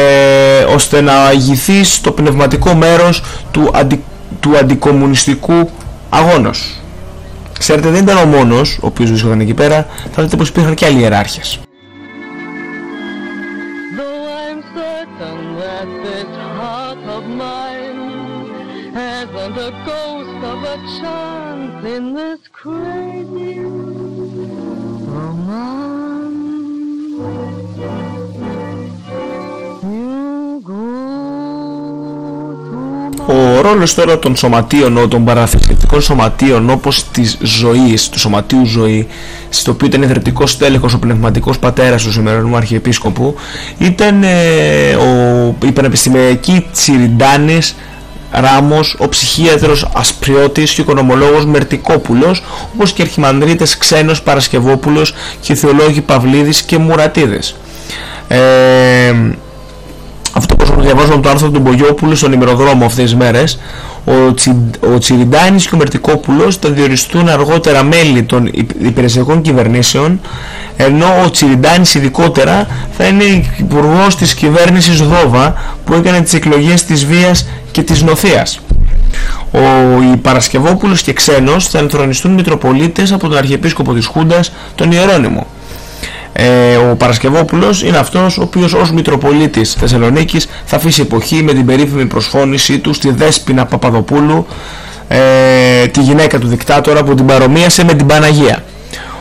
ώστε να αγηθεί στο πνευματικό μέρος του, αντι, του αντικομουνιστικού αγώνος. Ξέρετε δεν ήταν ο μόνος ο οποίος βρίσκονταν εκεί πέρα, θα δείτε πως υπήρχαν και άλλοι ιεράρχες. Though I'm Ο ρόλος τώρα των σωματείων, των παραθρησκευτικών σωματείων όπως της ζωής, του σωματείου ζωή, στο οποίο ήταν ιδρυτικός τέλεχος ο πνευματικός πατέρας του σημερινού Αρχιεπίσκοπου, ήταν ε, ο, η πανεπιστημιακή Τσιριντάνης Ράμος, ο ψυχίατρος Ασπριώτης και ο οικονομολόγος Μερτικόπουλος, όπως και αρχιμανδρίτες Ξένος Παρασκευόπουλος και οι θεολόγοι Παυλίδης και Μουρατίδης. Ε, αυτό που διαβάζουμε το άρθρο του Μπογιόπουλου στον ημεροδρόμο αυτές τις μέρες ο, Τσι, ο Τσιριντάνης και ο Μερτικόπουλος θα διοριστούν αργότερα μέλη των υπηρεσιακών κυβερνήσεων ενώ ο Τσιριντάνης ειδικότερα θα είναι υπουργός της κυβέρνησης Δόβα που έκανε τις εκλογές της Βίας και της Νοθείας. Ο οι Παρασκευόπουλος και Ξένος θα ενθρονιστούν Μητροπολίτες από τον Αρχιεπίσκοπο της Χούντας, τον Ιερώνυμο. Ε, ο Παρασκευόπουλος είναι αυτός ο οποίος ως Μητροπολίτης Θεσσαλονίκης θα αφήσει εποχή με την περίφημη προσφώνησή του στη Δέσποινα Παπαδοπούλου ε, τη γυναίκα του δικτάτορα που την παρομοίασε με την Παναγία.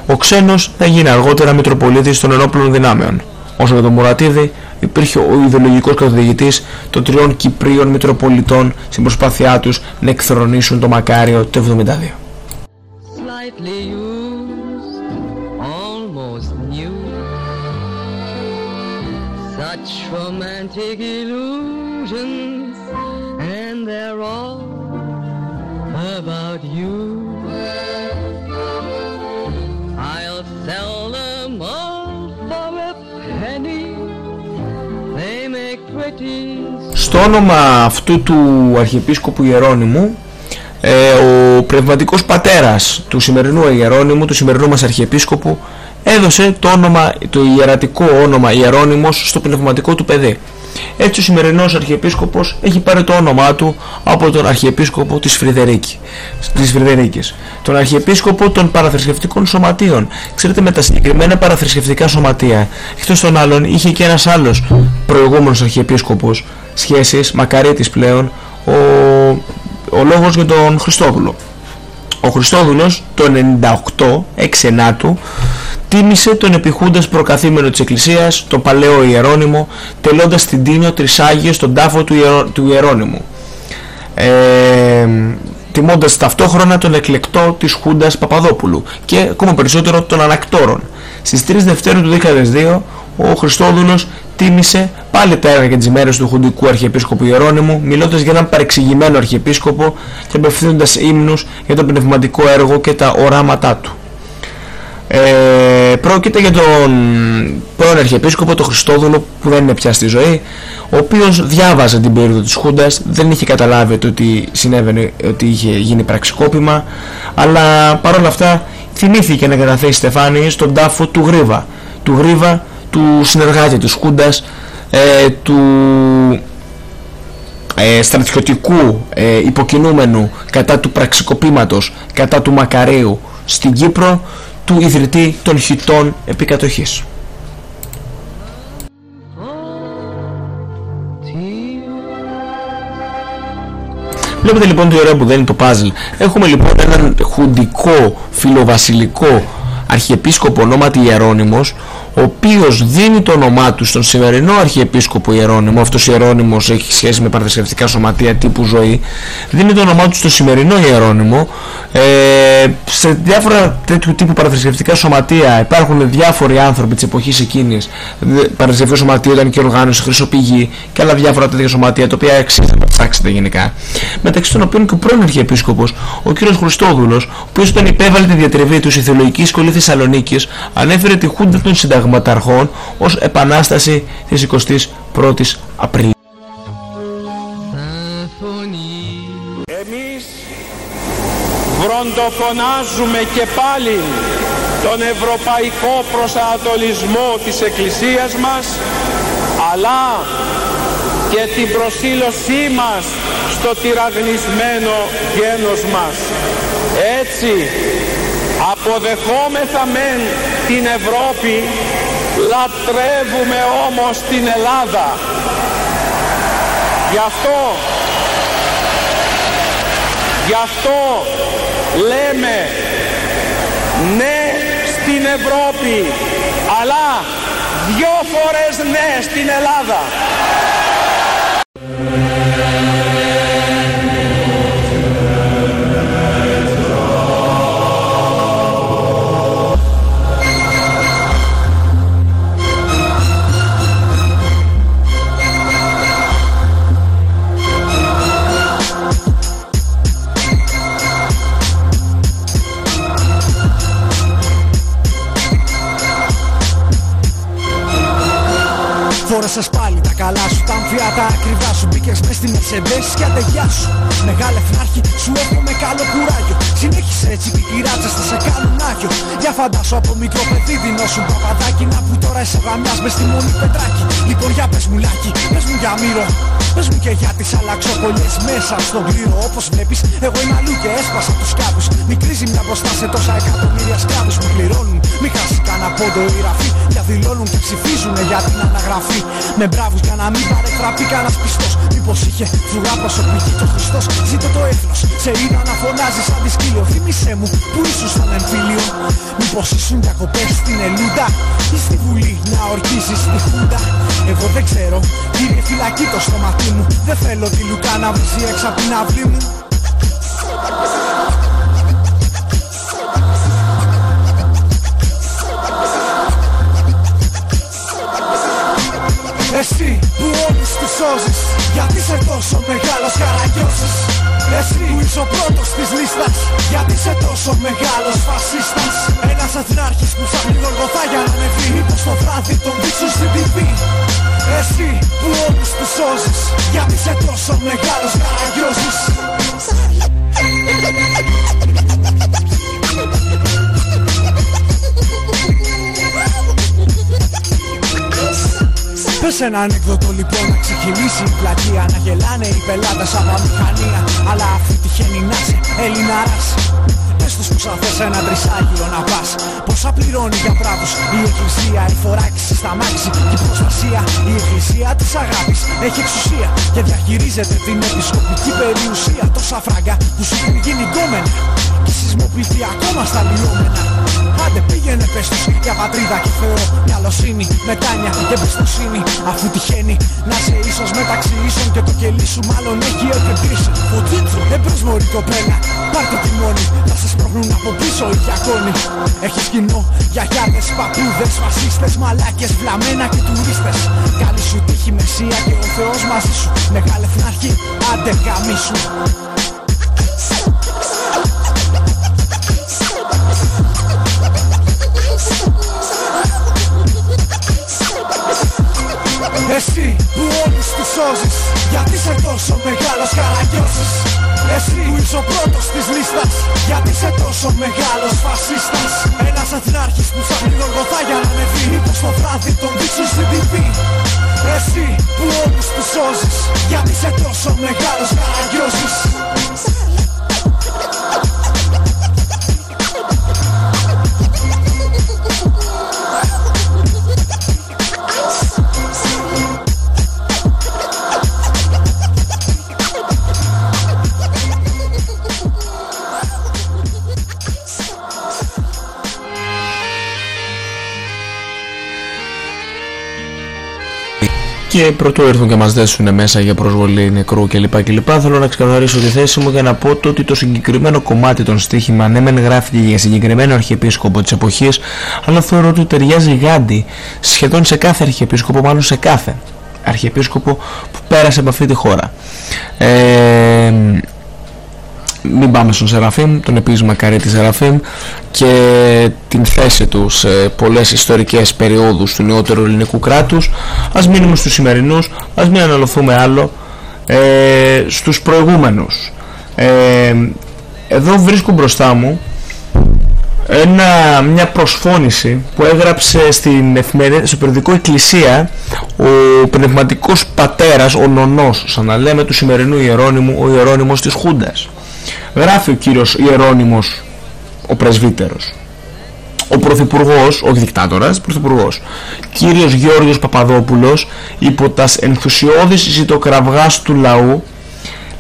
Ο ξένος θα γίνει αργότερα Μητροπολίτης των Ενόπλων Δυνάμεων. Όσο για τον Μουρατίδη υπήρχε ο ιδεολογικός καθοδηγητής των τριών Κυπρίων Μητροπολιτών στην προσπάθειά τους να εκθρονήσουν το Μακάριο το 72. Such romantic illusions, and they're all about you. I'll sell them all for a penny. They make pretty Στο όνομα αυτού του Αρχιεπίσκοπου Ιερώνυμου ε, ο πνευματικός πατέρας του σημερινού Ιερώνυμου, του σημερινού μας Αρχιεπίσκοπου έδωσε το, όνομα, το ιερατικό όνομα Ιερώνυμος στο πνευματικό του παιδί. Έτσι ο σημερινός Αρχιεπίσκοπος έχει πάρει το όνομά του από τον Αρχιεπίσκοπο της, Φρυδερίκη, της Φρυδερίκης, τον Αρχιεπίσκοπο των παραθρησκευτικών σωματείων. Ξέρετε με τα συγκεκριμένα παραθρησκευτικά σωματεία, εκτός των άλλων είχε και ένας άλλος προηγούμενος Αρχιεπίσκοπος σχέσεις, μακαρίτης πλέον, ο, ο λόγος για τον Χριστόδουλο. Ο Χριστόδουλος το 98, 6 του, τίμησε τον επιχούντας προκαθήμενο της Εκκλησίας, τον παλαιό Ιερώνυμο, τελώντας την Τίνιο Τρισάγιο στον τάφο του, Ιερό, του Ιερώνυμου. Ε, τιμώντας ταυτόχρονα τον εκλεκτό της Χούντας Παπαδόπουλου και ακόμα περισσότερο των ανακτόρων. Στις 3 Δευτέρου του 2002 ο Χριστόδουλος τίμησε πάλι τα έργα και τις ημέρες του Χουντικού Αρχιεπίσκοπου Ιερώνυμου μιλώντας για έναν παρεξηγημένο Αρχιεπίσκοπο και απευθύνοντας ύμνους για το πνευματικό έργο και τα οράματά του. Ε, πρόκειται για τον πρώην Αρχιεπίσκοπο, τον Χριστόδουλο που δεν είναι πια στη ζωή ο οποίος διάβαζε την περίοδο της Χούντας δεν είχε καταλάβει ότι συνέβαινε ότι είχε γίνει πραξικόπημα αλλά παρόλα αυτά θυμήθηκε να καταθέσει στεφάνι στον τάφο του Γρίβα του Γρίβα, του συνεργάτη του Χούντας ε, του ε, στρατιωτικού ε, υποκινούμενου κατά του πραξικοπήματος κατά του Μακαρίου στην Κύπρο του ιδρυτή των χιτών επικατοχής. Βλέπετε λοιπόν τι ωραίο που δεν είναι το puzzle. Έχουμε λοιπόν έναν χουντικό φιλοβασιλικό αρχιεπίσκοπο ονόματι Ιερώνυμος ο οποίος δίνει το όνομά του στον σημερινό Αρχιεπίσκοπο Ιερώνυμο, αυτός Ιερώνυμος έχει σχέση με παρθεσιευτικά σωματεία τύπου ζωή, δίνει το όνομά του στο σημερινό Ιερώνυμο, ε, σε διάφορα τέτοιου τύπου παραθρησκευτικά σωματεία υπάρχουν διάφοροι άνθρωποι της εποχής εκείνης, παραθρησκευτικό σωματείο ήταν και οργάνωση, χρυσοπηγή και άλλα διάφορα τέτοια σωματεία, τα οποία αξίζει να ψάξετε γενικά. Μεταξύ των οποίων και ο πρώην Αρχιεπίσκοπος, ο κ. Χριστόδουλος, ο οποίος όταν υπέβαλε τη διατριβή του στη Θεολογική Σχολή Θεσσαλονίκης, ανέφερε τη Χούντα των Συνταγματαρχών ως επανάσταση της 21ης Απριλίου. Εμείς βροντοφωνάζουμε και πάλι τον ευρωπαϊκό προσανατολισμό της Εκκλησίας μας αλλά και την προσήλωσή μας στο τυραγνισμένο γένος μας. Έτσι αποδεχόμεθα μεν την Ευρώπη λατρεύουμε όμως την Ελλάδα. Γι' αυτό γι' αυτό λέμε ναι στην Ευρώπη αλλά δυο φορές ναι στην Ελλάδα Μπήκες μες στη Mercedes και αντεγιά σου. Μεγάλε φνάρχη, σου εύχομαι καλό κουράγιο. Συνέχισε έτσι και οι ράτσες θα σε κάνουν άγιο. Για φαντάσου από μικρό παιδί δεινώσουν παπαδάκι. Να που τώρα είσαι γαμιάς μες στη μόνη πετράκι Λοιπόν για πες μου λάκι, πες μου για μύρο Πες μου και για τις αλλαξοκολλιές μέσα στον κλήρο. Όπως βλέπεις εγώ είμαι αλλού και έσπασα τους κάπους Μικρή ζημιά μπροστά σε τόσα εκατομμύρια σκλάβους που πληρώνουν. Μη χάσεις κανένα πόντο η ραφή Διαδηλώνουν και ψηφίζουν για την αναγραφή. Με μπράβους για να μην παρεκτραπεί κανένας πιστός. Μήπως είχε φρουρά προσωπική το Χριστός. Ζήτω το έθνος, σε είδα να φωνάζεις σαν τη σκύλιο Θύμησέ μου που ήσουν στον εμφύλιο. Μήπως ήσουν διακοπές στην Ελούντα Ή στη Βουλή να ορκίζεις τη Χούντα. Εγώ δεν ξέρω, κύριε φυλακή το στόματί μου. Δεν θέλω τη Λουκά να βρίζει έξω απ' την αυλή μου. Εσύ που όλους τους σώζεις Γιατί είσαι τόσο μεγάλος καραγκιόζης Εσύ που είσαι ο πρώτος της λίστας Γιατί είσαι τόσο μεγάλος φασίστας. Ένας εθνάρχης που ψάχνει γοργοθά για να ανεβεί Μήπως το βράδυ τον δείξουν στην TV Εσύ που όλους τους σώζεις Γιατί είσαι τόσο μεγάλος καραγκιόζης Πες ένα ανεκδότο λοιπόν να ξεκινήσει η πλατεία. Να γελάνε οι πελάτες από αμηχανία Αλλά αυτή τυχαίνει να είσαι Ελληνάρας Πες το αυτούς που σαν θες ένα τρισάγυρο να πας. Πόσα πληρώνει για βράδους η εκκλησία Η φοράκιση στα μάξι. Και η προστασία Η εκκλησία της αγάπης έχει εξουσία Και διαχειρίζεται την επισκοπική περιουσία. Τόσα φράγκα που σου έχουν γίνει γκόμενα Και σεισμοποιηθεί ακόμα στα λιώμενα. Άντε πήγαινε πες τους για πατρίδα και Θεό. Μυαλοσύνη, μετάνια και εμπιστοσύνη. Αφού τυχαίνει να σε ίσως μεταξύ ίσων Και το κελί σου μάλλον έχει ερκεντήσει Φωτίτσο, εμπρός μωρή κοπέλα Πάρ' το τιμόνι, θα σε σπρώχνουν από πίσω οι διακόνοι. Έχεις κοινό για γιάδες, παππούδες, φασίστες Μαλάκες, βλαμμένα και τουρίστες. Καλή σου τύχη μεσία και ο Θεός μαζί σου. Μεγάλε φνάρχη, άντε γαμίσου Εσύ που όλους τους σώζεις Γιατί σε τόσο μεγάλος καραγκιόζης Εσύ που είσαι ο πρώτος της λίστας Γιατί σε τόσο μεγάλος φασίστας. Ένας εθνάρχης που ψάχνει γοργοθά για να ανεβεί Μήπως το βράδυ τον δείξουν στην TV Εσύ που όλους τους σώζεις Γιατί σε τόσο μεγάλος καραγκιόζης Και πρωτού έρθουν και μας δέσουν μέσα για προσβολή νεκρού κλπ. κλπ. Θέλω να ξεκαθαρίσω τη θέση μου για να πω το ότι το συγκεκριμένο κομμάτι των στοίχημα ναι μεν γράφηκε για συγκεκριμένο αρχιεπίσκοπο της εποχής αλλά θεωρώ ότι ταιριάζει γάντι σχεδόν σε κάθε αρχιεπίσκοπο, μάλλον σε κάθε αρχιεπίσκοπο που πέρασε από αυτή τη χώρα. Ε, μην πάμε στον Σεραφείμ, τον επίσημα Μακαρίτη Σεραφείμ και την θέση τους σε πολλές ιστορικές περιόδους του νεότερου ελληνικού κράτους. Ας μείνουμε στους σημερινούς, ας μην αναλωθούμε άλλο. Ε, στους προηγούμενους. Ε, εδώ βρίσκω μπροστά μου ένα, μια προσφώνηση που έγραψε στην εφημερίδα, στο περιοδικό Εκκλησία ο πνευματικός πατέρας, ο νονός, σαν να λέμε του σημερινού Ιερώνυμου, ο Ιερώνυμος της Χούντας γράφει ο κύριος Ιερώνυμος ο πρεσβύτερος ο πρωθυπουργός, όχι δικτάτορας, πρωθυπουργός κύριος Γιώργος Παπαδόπουλος υπό τας ενθουσιώδης ζητοκραυγάς του λαού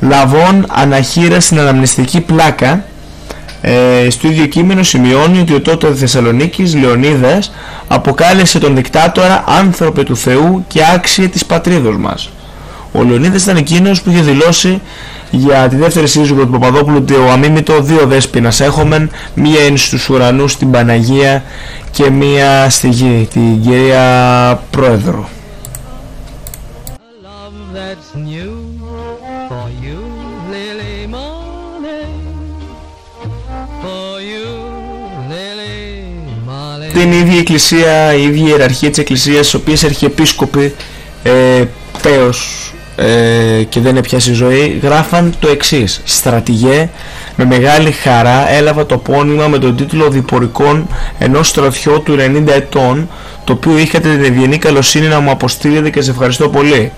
λαβών αναχείρα στην αναμνηστική πλάκα ε, στο ίδιο κείμενο σημειώνει ότι ο τότε Θεσσαλονίκης Λεωνίδας αποκάλεσε τον δικτάτορα άνθρωπε του Θεού και άξιε της πατρίδος μας. Ο Λεωνίδας ήταν εκείνος που είχε δηλώσει για τη δεύτερη σύζυγο του Παπαδόπουλου ότι ο αμήμητο δύο δέσποινας έχομεν μία είναι στους ουρανούς την Παναγία και μία στη γη την κυρία Πρόεδρο. Την ίδια εκκλησία, η ίδια ιεραρχία της εκκλησίας, στις οποίες αρχιεπίσκοποι ε, τέος ε, και δεν έπιασε ζωή. Γράφαν το εξής. Στρατηγέ με μεγάλη χαρά έλαβα το πόνημα με τον τίτλο διπορικών ενός στρατιώτου 90 ετών το οποίο είχατε την ευγενή καλοσύνη να μου αποστείλετε και σε ευχαριστώ πολύ.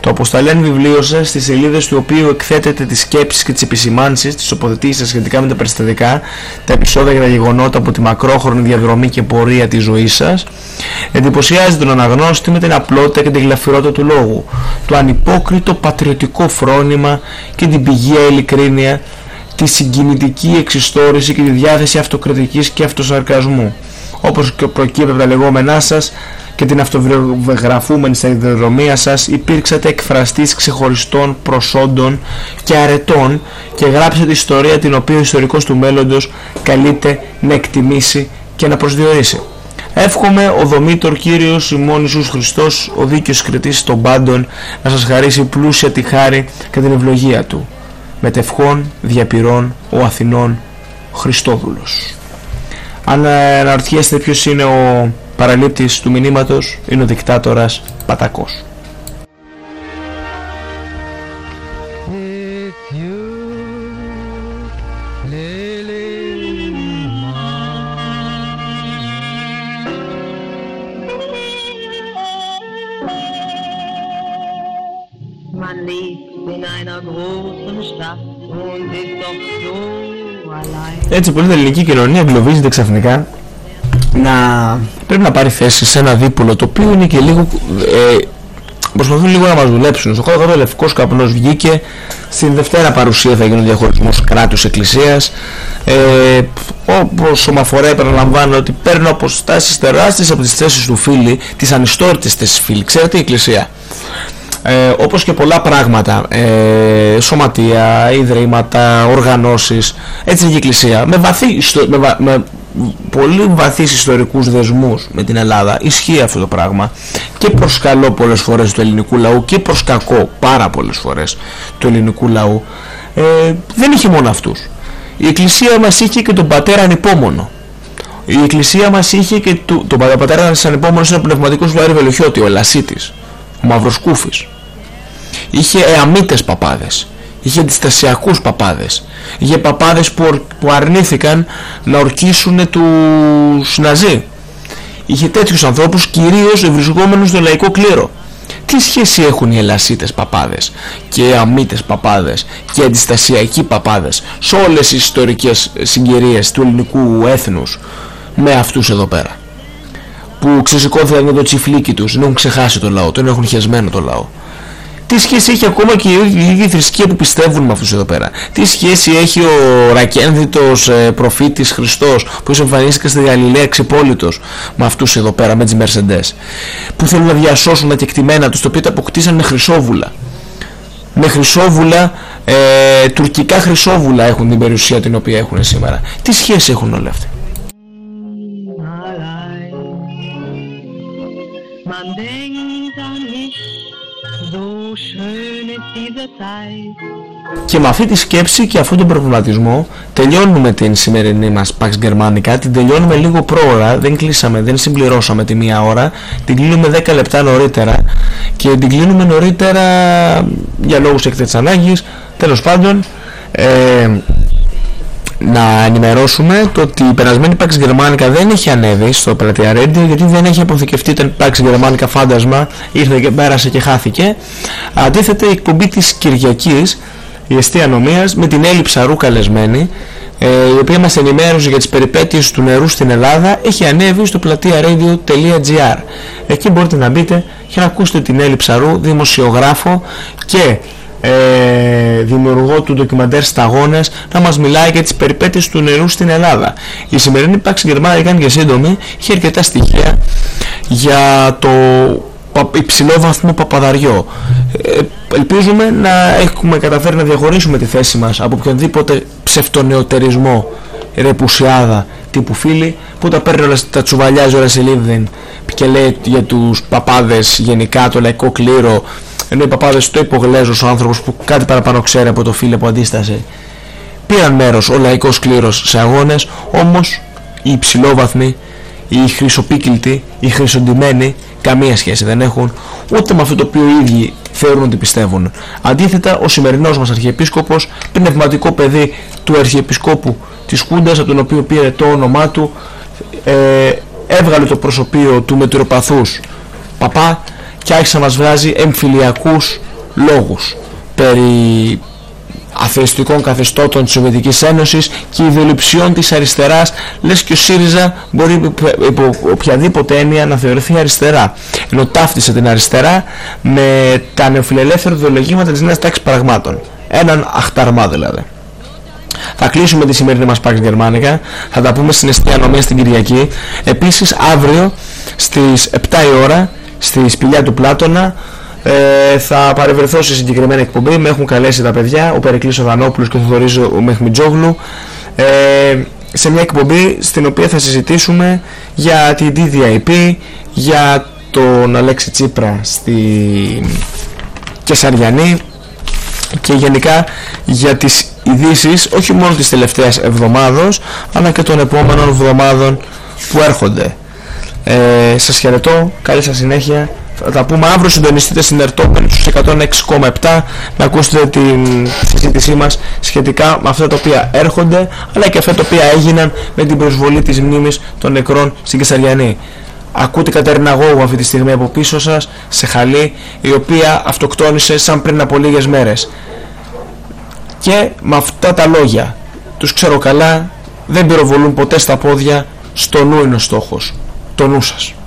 Το αποσταλέν βιβλίο σας στις σελίδες του οποίου εκθέτετε τις σκέψεις και τις επισημάνσεις, τις οποθετήσεις σχετικά με τα περιστατικά, τα επεισόδια και τα γεγονότα από τη μακρόχρονη διαδρομή και πορεία της ζωής σας, εντυπωσιάζει τον αναγνώστη με την απλότητα και την γλαφυρότητα του λόγου, το ανυπόκριτο πατριωτικό φρόνημα και την πηγαία ειλικρίνεια, τη συγκινητική εξιστόρηση και τη διάθεση αυτοκριτικής και αυτοσαρκασμού όπως και προκύπτει από τα λεγόμενά σας και την αυτοβιογραφούμενη σταδιοδρομία σας υπήρξατε εκφραστής ξεχωριστών προσόντων και αρετών και γράψατε ιστορία την οποία ο ιστορικός του μέλλοντος καλείται να εκτιμήσει και να προσδιορίσει. Εύχομαι ο Δομήτωρ Κύριος ημών Ιησούς Χριστός, ο δίκαιος κριτής των πάντων, να σας χαρίσει πλούσια τη χάρη και την ευλογία Του. Μετευχών διαπυρών ο Αθηνών Χριστόδουλος. Αν αναρωτιέστε ποιος είναι ο παραλήπτης του μηνύματος, είναι ο δικτάτορας Πατακός. Έτσι πολύ η ελληνική κοινωνία εγκλωβίζεται ξαφνικά να πρέπει να πάρει θέση σε ένα δίπολο το οποίο είναι και λίγο ε, προσπαθούν λίγο να μας δουλέψουν στο χώρο. Ο Λευκός Καπνός βγήκε. Στην Δευτέρα παρουσία θα γίνει ο διαχωρισμός κράτους εκκλησίας. Ε, όπως ο Μαφορέ επαναλαμβάνω ότι παίρνω αποστάσεις τεράστιες από τις θέσεις του φίλη τις ανιστόρητες θέσεις φίλη ξέρετε η εκκλησία; Ε, όπως και πολλά πράγματα ε, σωματεία, ιδρύματα, οργανώσεις έτσι είναι η Εκκλησία με, βαθύ, με, με πολύ βαθύς ιστορικούς δεσμούς με την Ελλάδα ισχύει αυτό το πράγμα και προς καλό πολλές φορές του ελληνικού λαού και προς κακό πάρα πολλές φορές του ελληνικού λαού. Ε, δεν είχε μόνο αυτούς. Η Εκκλησία μας είχε και τον πατέρα ανυπόμονο. Η Εκκλησία μας είχε και το, τον πατέρα ανυπόμονος είναι ο πνευματικός του Άρη Βελοχιώτη, ο Ελασίτης ο Μαυροσκούφης. Είχε εαμίτες παπάδες είχε αντιστασιακούς παπάδες είχε παπάδες που, που αρνήθηκαν να ορκίσουν τους Ναζί. Είχε τέτοιους ανθρώπους κυρίως ευρισκόμενους στο λαϊκό κλήρο. Τι σχέση έχουν οι ελασίτες παπάδες και οι αμύτες παπάδες και οι αντιστασιακοί παπάδες σε όλες τις ιστορικές συγκυρίες του ελληνικού έθνους με αυτούς εδώ πέρα; Που ξεσηκώθηκαν με το τσιφλίκι τους, δεν έχουν ξεχάσει το λαό, τον έχουν χεσμένο το λαό. Τι σχέση έχει ακόμα και η ίδια θρησκεία που πιστεύουν με αυτούς εδώ πέρα; Τι σχέση έχει ο ρακένδυτος ε, προφήτης Χριστός που εμφανίστηκε στη Γαλιλαία ξεπόλυτος με αυτούς εδώ πέρα, με τις Mercedes. Που θέλουν να διασώσουν τα κεκτημένα τους, το οποίο τα αποκτήσαν με χρυσόβουλα. Με χρυσόβουλα, ε, τουρκικά χρυσόβουλα έχουν την περιουσία την οποία έχουν σήμερα. Τι σχέση έχουν όλα αυτά. Και με αυτή τη σκέψη και αυτόν τον προβληματισμό τελειώνουμε την σημερινή μας Pax Germanica, την τελειώνουμε λίγο πρόωρα, δεν κλείσαμε, δεν συμπληρώσαμε τη μία ώρα, την κλείνουμε 10 λεπτά νωρίτερα και την κλείνουμε νωρίτερα για λόγους εκτέτης ανάγκης, τέλος πάντων ε, να ενημερώσουμε το ότι η περασμένη Pax Germanica δεν έχει ανέβει στο πλατεία Radio γιατί δεν έχει αποθηκευτεί το Pax Germanica φάντασμα ήρθε και πέρασε και χάθηκε. Αντίθετα η εκπομπή της Κυριακής η αιστεία νομίας με την έλλειψη ψαρού καλεσμένη ε, η οποία μας ενημέρωσε για τις περιπέτειες του νερού στην Ελλάδα έχει ανέβει στο πλατεία radio.gr εκεί μπορείτε να μπείτε και να ακούσετε την έλλειψη ψαρού δημοσιογράφο και ε, δημιουργό του ντοκιμαντέρ Σταγόνες να μας μιλάει για τις περιπέτειες του νερού στην Ελλάδα. Η σημερινή πράξη Γερμανία έκανε και σύντομη, είχε αρκετά στοιχεία για το υψηλό βαθμό παπαδαριό. Ε, ελπίζουμε να έχουμε καταφέρει να διαχωρίσουμε τη θέση μας από οποιονδήποτε ψευτονεωτερισμό ρεπουσιάδα τύπου φίλοι που τα παίρνει όλα, τα τσουβαλιάζει όλα σε και λέει για τους παπάδες γενικά το λαϊκό κλήρο ενώ οι παπάδες το υπογλέζος ο άνθρωπος που κάτι παραπάνω ξέρει από το φίλε που αντίστασε πήραν μέρος ο λαϊκός κλήρος σε αγώνες όμως οι υψηλόβαθμοι οι χρυσοπίκυλτοι, οι χρυσοντημένοι καμία σχέση δεν έχουν ούτε με αυτό το οποίο οι ίδιοι θεωρούν ότι πιστεύουν. Αντίθετα, ο σημερινός μας Αρχιεπίσκοπος, πνευματικό παιδί του Αρχιεπισκόπου της Χούντας, από τον οποίο πήρε το όνομά του, ε, έβγαλε το προσωπείο του μετροπαθούς παπά και άρχισε να μας βγάζει εμφυλιακούς λόγους περί αθειστικών καθεστώτων της Σοβιετικής Ένωσης και ιδεολειψιών της αριστεράς λες και ο ΣΥΡΙΖΑ μπορεί υπό οποιαδήποτε έννοια να θεωρηθεί αριστερά. Ενώ ταύτισε την αριστερά με τα νεοφιλελεύθερα ιδεολογήματα της νέας τάξης παραγμάτων έναν αχταρμά δηλαδή. Θα κλείσουμε τη σημερινή μας Pax Germanica. Θα τα πούμε στην αιστεία νομία στην Κυριακή. Επίσης αύριο στις 7 η ώρα στη σπηλιά του Πλάτωνα. Ε, θα παρευρεθώ σε συγκεκριμένη εκπομπή. Με έχουν καλέσει τα παιδιά. Ο Περικλής ο Δανόπουλος και ο Θοδωρής ο Μεχμιτζόγλου ε, σε μια εκπομπή στην οποία θα συζητήσουμε για την DDIP για τον Αλέξη Τσίπρα στη Κεσαριανή και γενικά για τις ειδήσεις όχι μόνο της τελευταίας εβδομάδος αλλά και των επόμενων εβδομάδων που έρχονται ε, σας χαιρετώ, καλή σας συνέχεια. Θα τα πούμε αύριο, συντονιστείτε συνερτώμενοι στους 106,7 να ακούσετε την συζήτησή μας σχετικά με αυτά τα οποία έρχονται αλλά και αυτά τα οποία έγιναν με την προσβολή της μνήμης των νεκρών στην Κεσαριανή. Ακούτε Κατερίνα Γόγου αυτή τη στιγμή από πίσω σας σε Χαλή η οποία αυτοκτόνησε σαν πριν από λίγες μέρες. Και με αυτά τα λόγια Τους ξέρω καλά, δεν πυροβολούν ποτέ στα πόδια, στο νου είναι ο στόχος. Το νου σας.